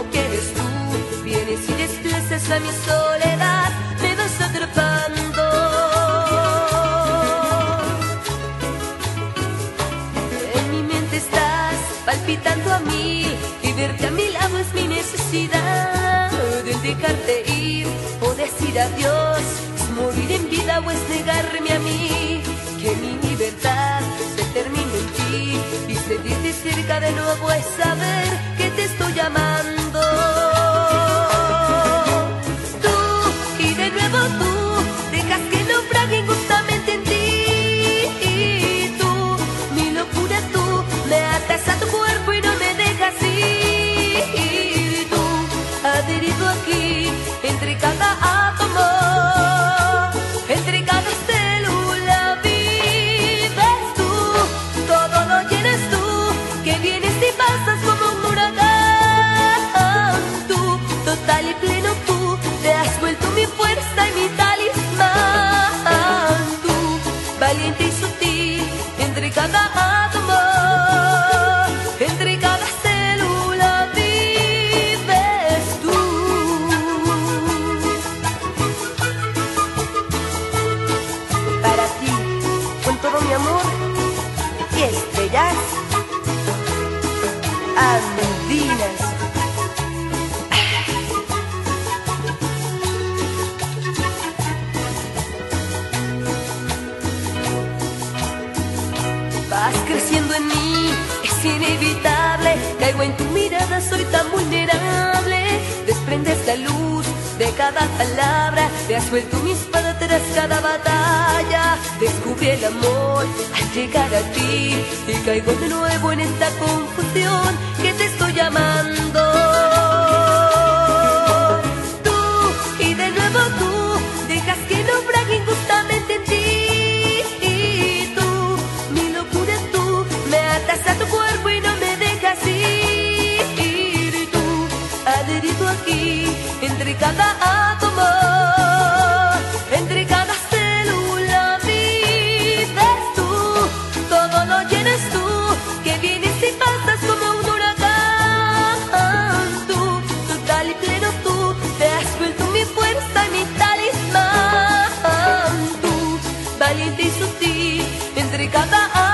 como quieres tú. Vienes y desplazas a mi soledad. Me vas atrapando. En mi mente estás palpitando a mí y verte a mi lado es mi necesidad. Del dejarte ir o decir adiós, es morir en vida o es negarme a mí. Que mi libertad se termine en ti y sentirte cerca de nuevo es saber y de cada átomo, entre cada célula vives tú. Para ti, con todo mi amor y estrellas andinas. Vas creciendo en mí, es inevitable. Caigo en tu mirada, soy tan vulnerable. Desprendes la luz de cada palabra. Te has vuelto mi espada tras cada batalla. Descubrí el amor al llegar a ti. Y caigo de nuevo en esta confusión que te estoy llamando. I'll